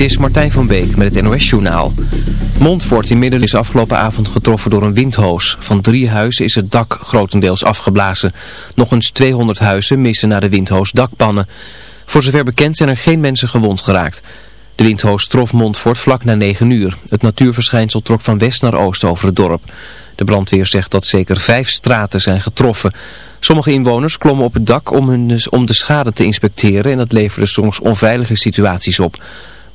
Dit is Martijn van Beek met het NOS-journaal. Montfort in Middel is afgelopen avond getroffen door een windhoos. Van drie huizen is het dak grotendeels afgeblazen. Nog eens 200 huizen missen na de windhoos dakpannen. Voor zover bekend zijn er geen mensen gewond geraakt. De windhoos trof Montfort vlak na 9 uur. Het natuurverschijnsel trok van west naar oost over het dorp. De brandweer zegt dat zeker vijf straten zijn getroffen. Sommige inwoners klommen op het dak om, hun, dus- om de schade te inspecteren en dat leverde soms onveilige situaties op.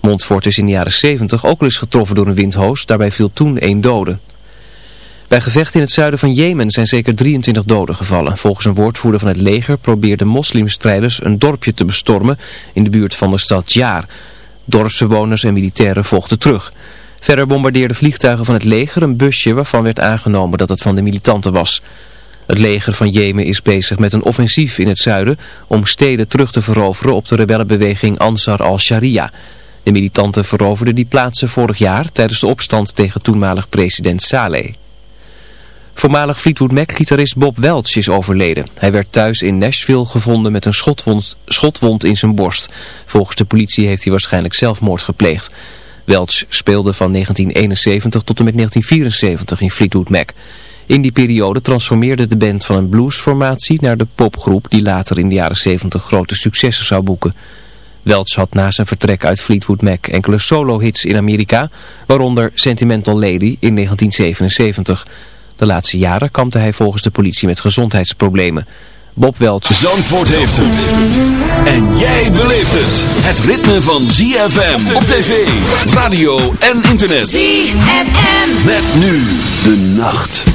Montfort is in de jaren 70 ook al eens getroffen door een windhoos, daarbij viel toen één dode. Bij gevechten in het zuiden van Jemen zijn zeker 23 doden gevallen. Volgens een woordvoerder van het leger probeerden moslimstrijders een dorpje te bestormen in de buurt van de stad Jaar. Dorpsbewoners en militairen vochten terug. Verder bombardeerden vliegtuigen van het leger een busje waarvan werd aangenomen dat het van de militanten was. Het leger van Jemen is bezig met een offensief in het zuiden om steden terug te veroveren op de rebellenbeweging Ansar al-Sharia. De militanten veroverden die plaatsen vorig jaar tijdens de opstand tegen toenmalig president Saleh. Voormalig Fleetwood Mac-gitarist Bob Welch is overleden. Hij werd thuis in Nashville gevonden met een schotwond, schotwond in zijn borst. Volgens de politie heeft hij waarschijnlijk zelfmoord gepleegd. Welch speelde van 1971 tot en met 1974 in Fleetwood Mac. In die periode transformeerde de band van een bluesformatie naar de popgroep die later in de jaren 70 grote successen zou boeken. Welch had na zijn vertrek uit Fleetwood Mac enkele solo-hits in Amerika, waaronder Sentimental Lady in 1977. De laatste jaren kampte hij volgens de politie met gezondheidsproblemen. Bob Welch. Zandvoort heeft het. En jij beleeft het. Het ritme van ZFM op tv, radio en internet. ZFM. Met nu de nacht.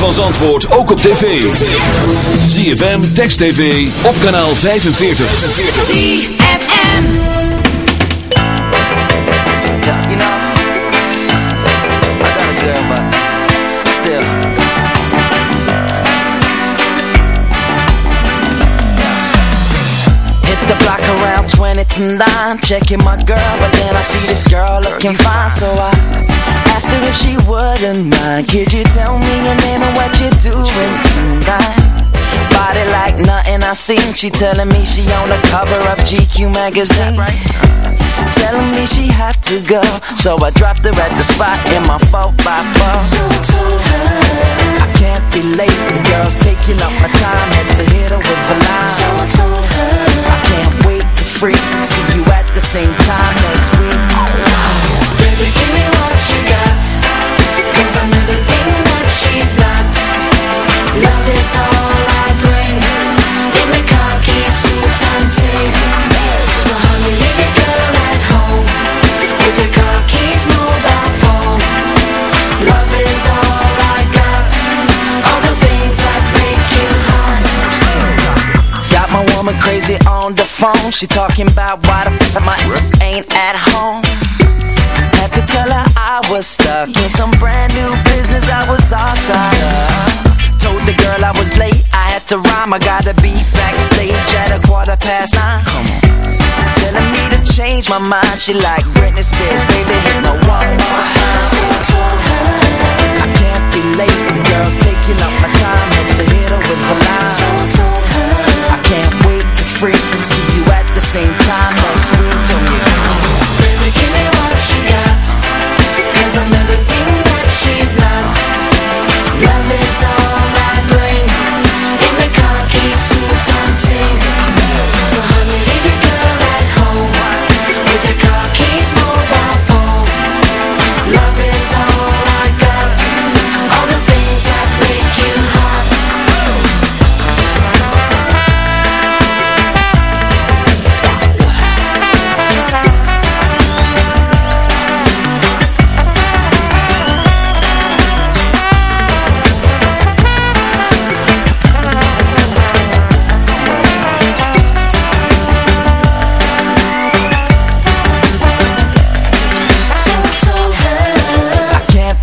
van Zandvoort ook op tv. ZFM, Text TV, op kanaal 45. ZFM. You know, I got a girl, but still. Hit the block around 20 to 9, checking my girl, but then I see this girl looking fine, so I asked her if she wouldn't mind. Could you tell me your name and what you're doing tonight? Body like nothing I seen. She telling me she on the cover of GQ magazine. Telling me she had to go, so I dropped her at the spot in my 4 phone. She talking about why the f- my ass ain't at home. Had to tell her I was stuck in some brand new business I was all tied up. Told the girl I was late, I had to rhyme. I gotta be backstage at a quarter past nine. Come on. Telling me to change my mind. She like Britney Spears, baby, hit me one more time. So I told her. I can't be late. The girl's taking up my time. Had to hit her with a line. So I told her. I can't wait to freak. See you same time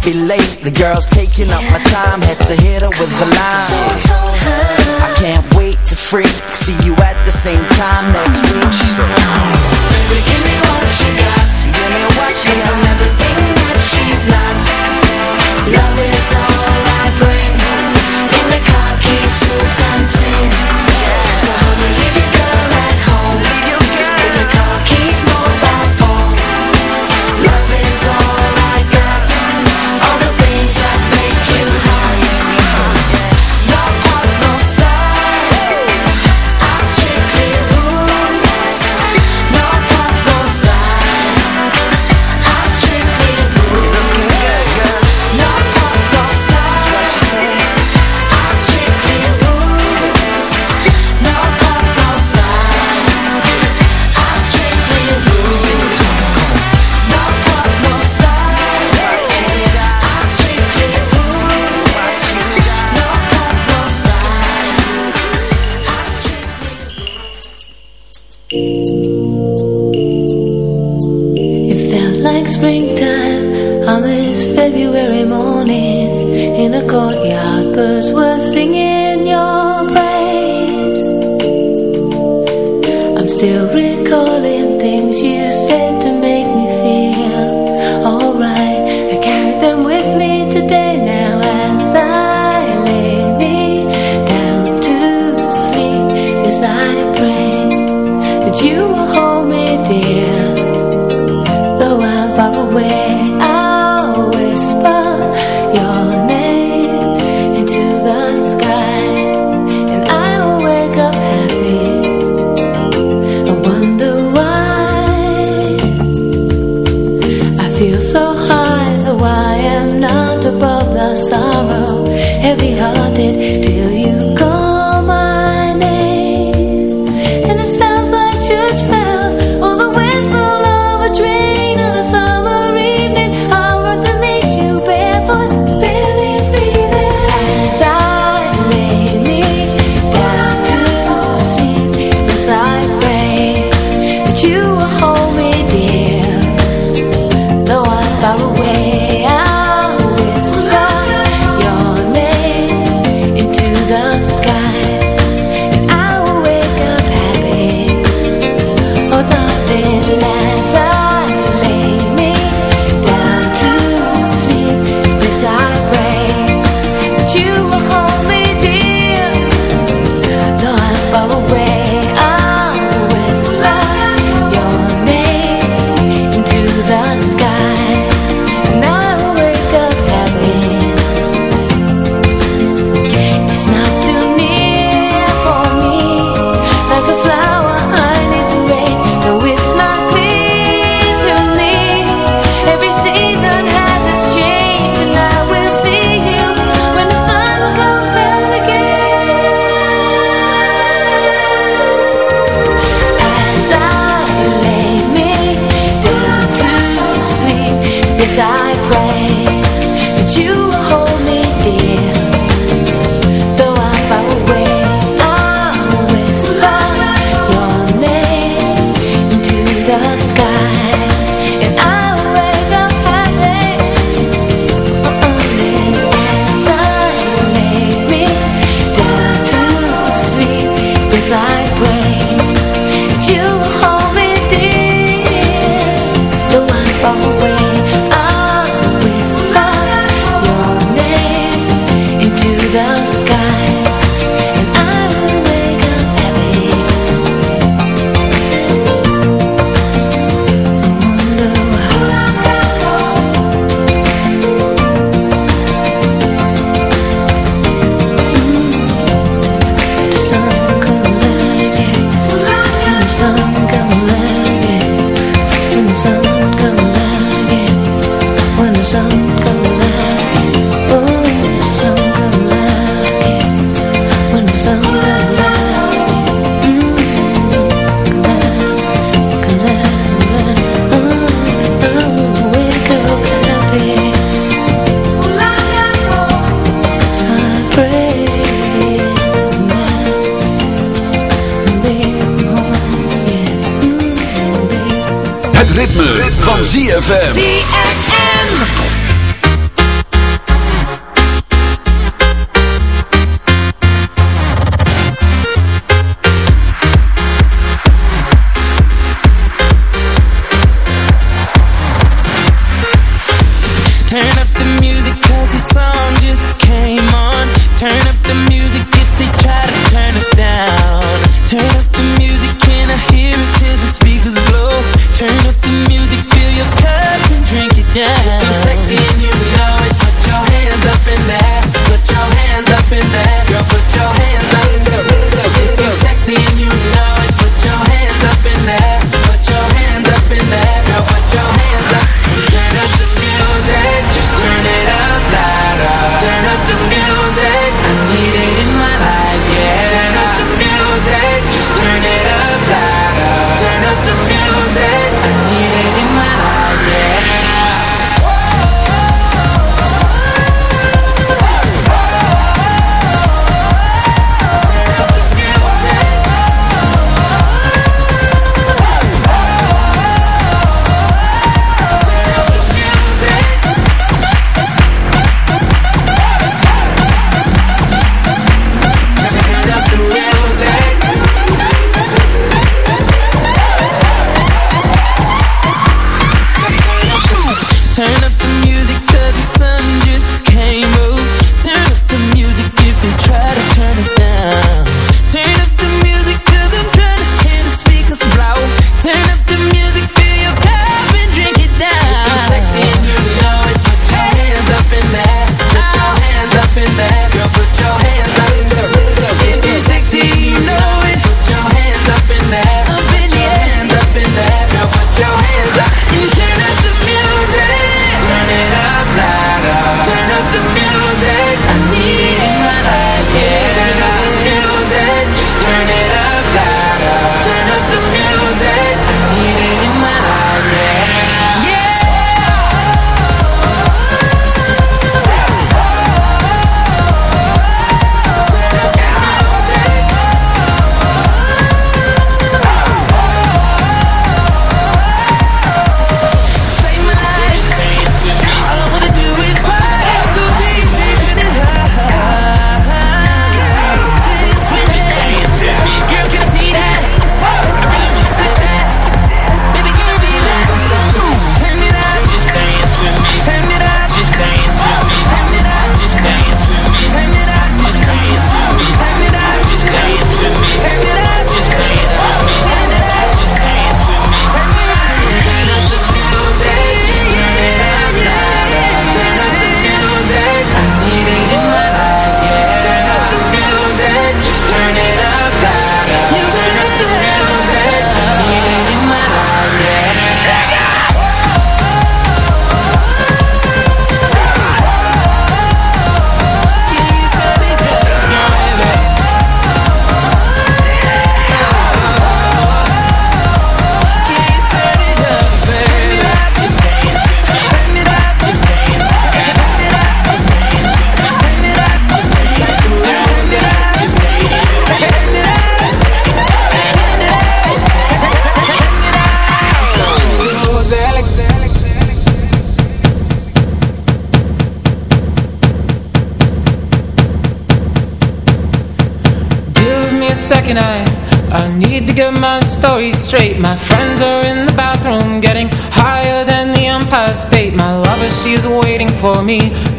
be late. The girl's taking up my time. Had to hit her with a line. So I told her I can't wait to freak. See you at the same time next week. She said, Baby, give me what you got Give me what you Cause I'm got. everything that she's not Love is all I bring Give me car keys, suit and ting So honey, leave your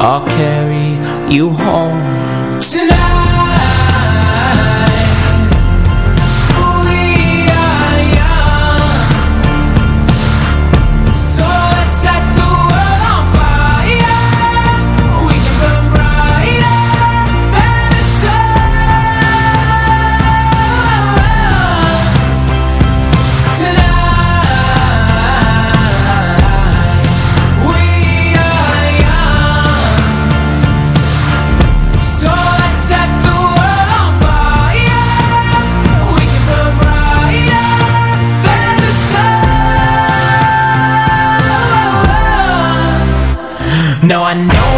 I'll carry you home. No, I know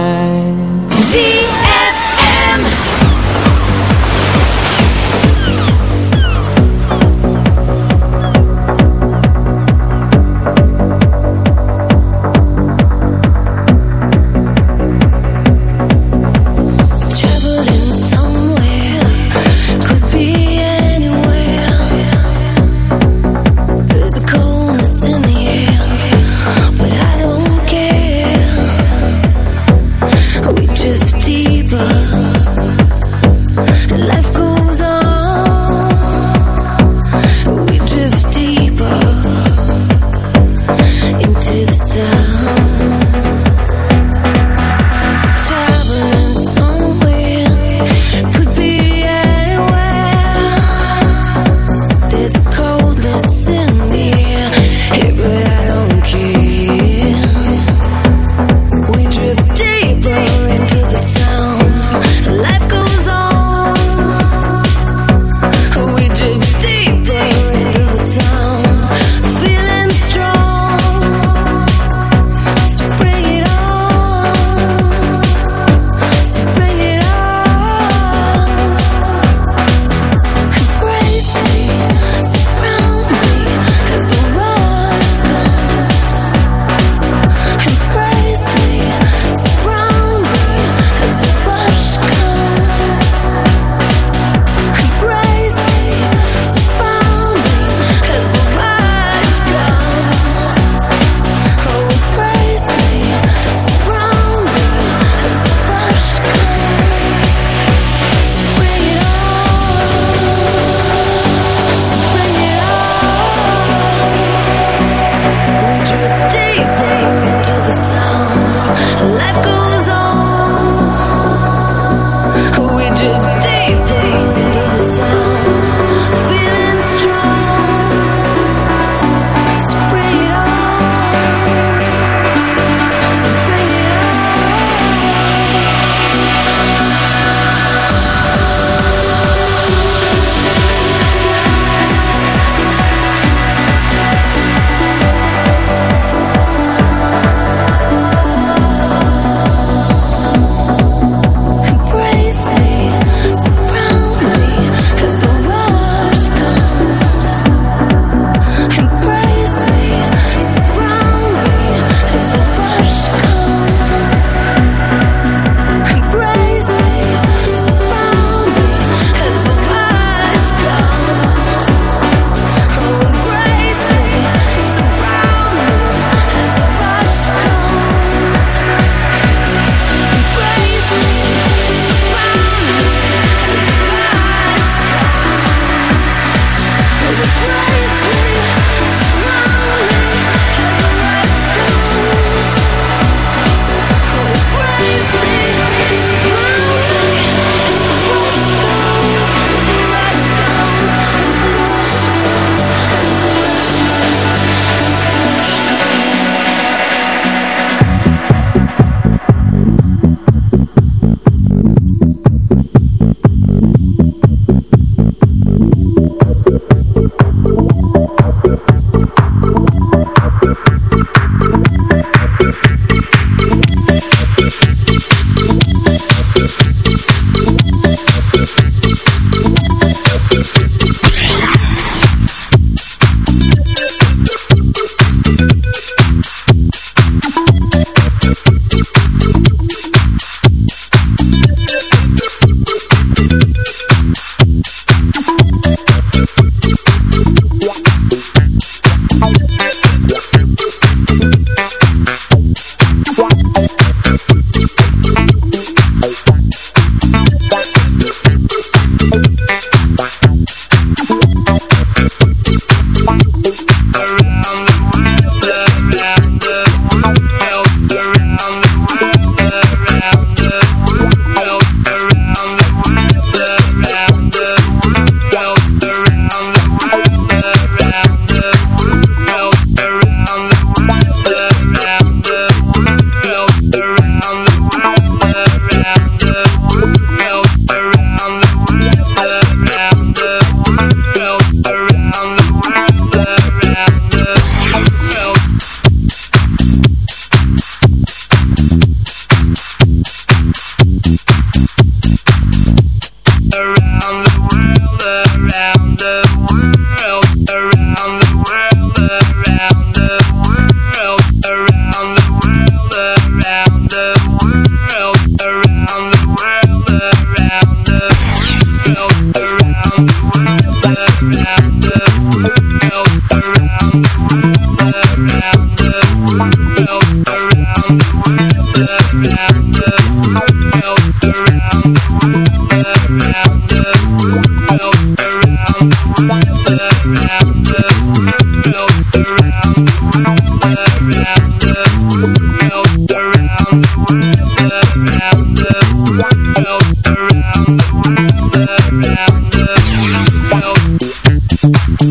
Mm-hmm.